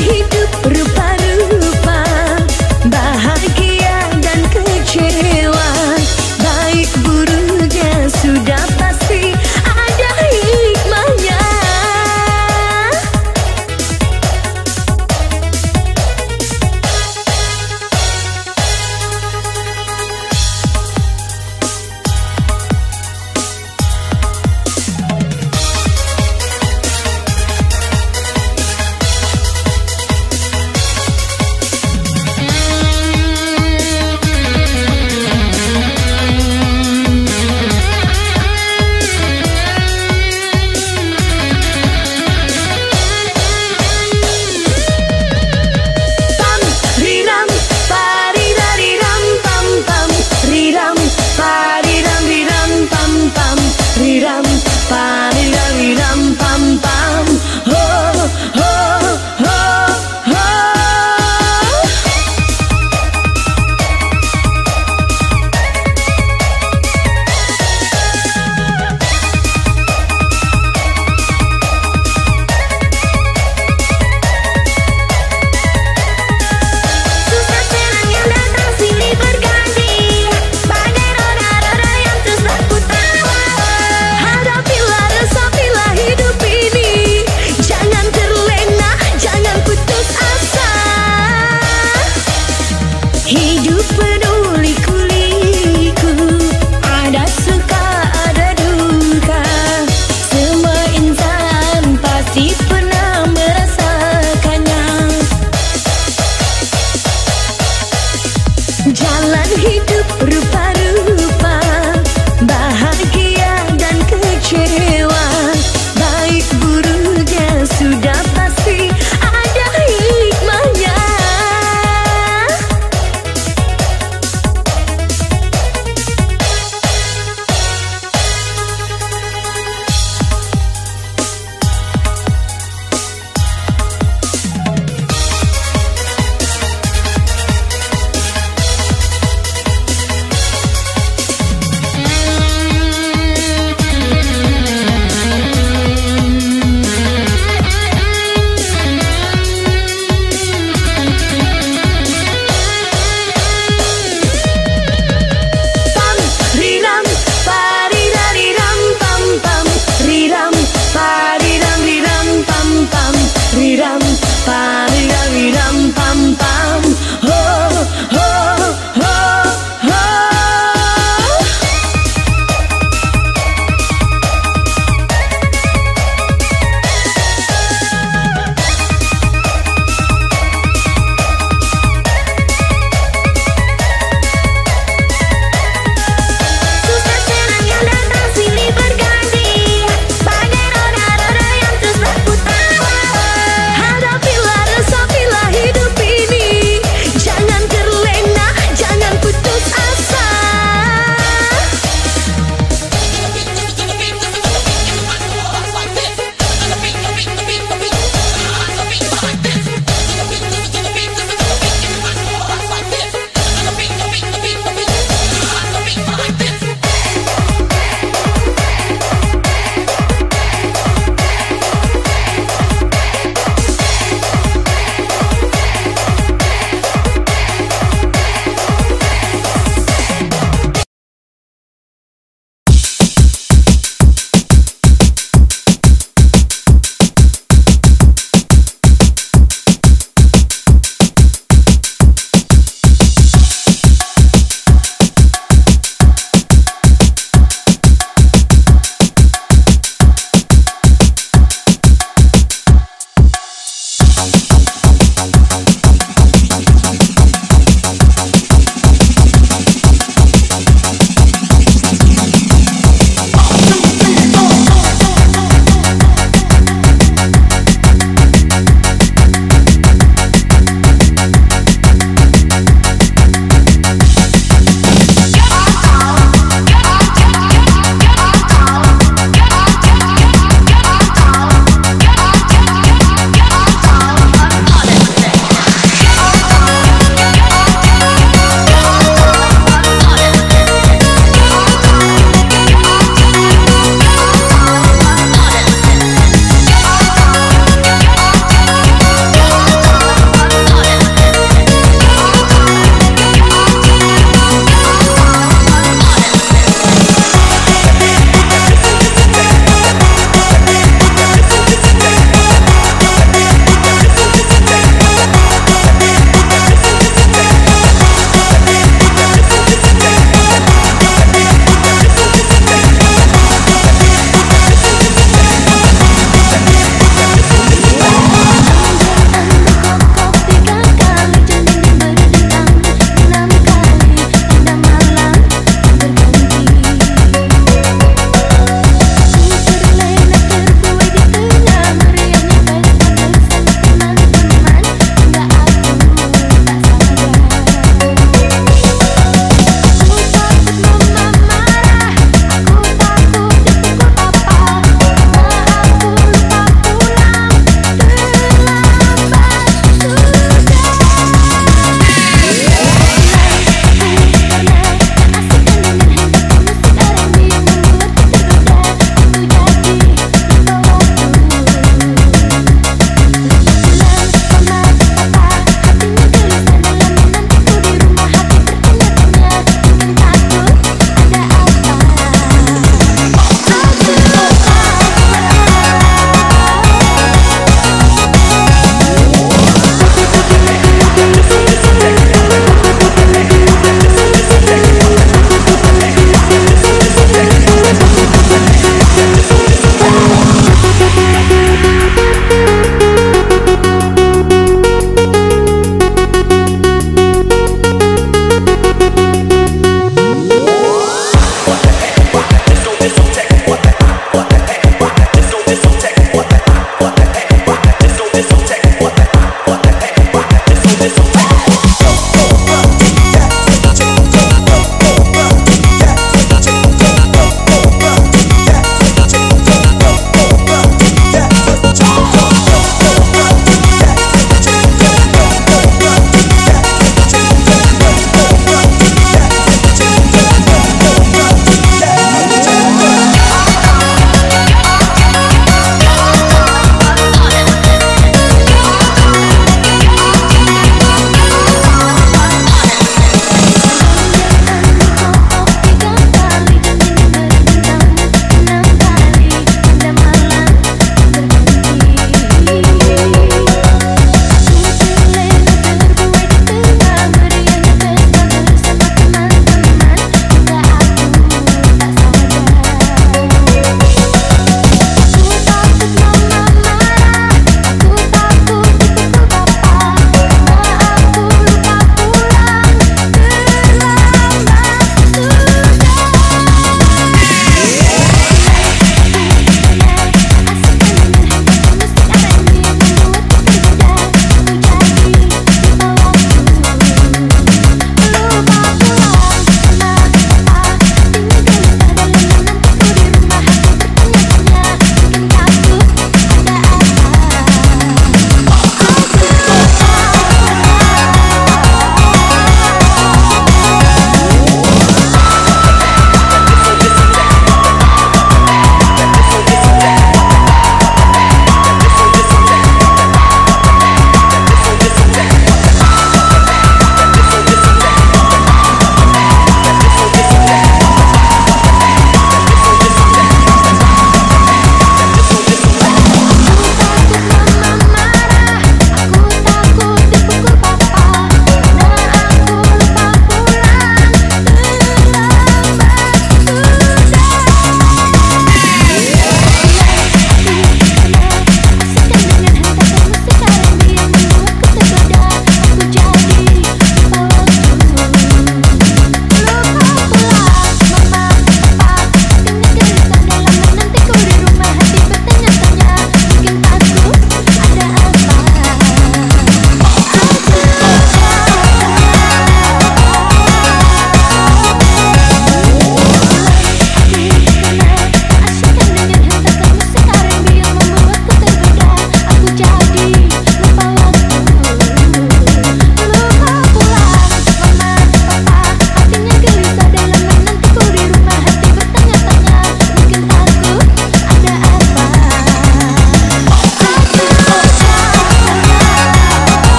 hidup rupa-rupa Hidup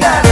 that.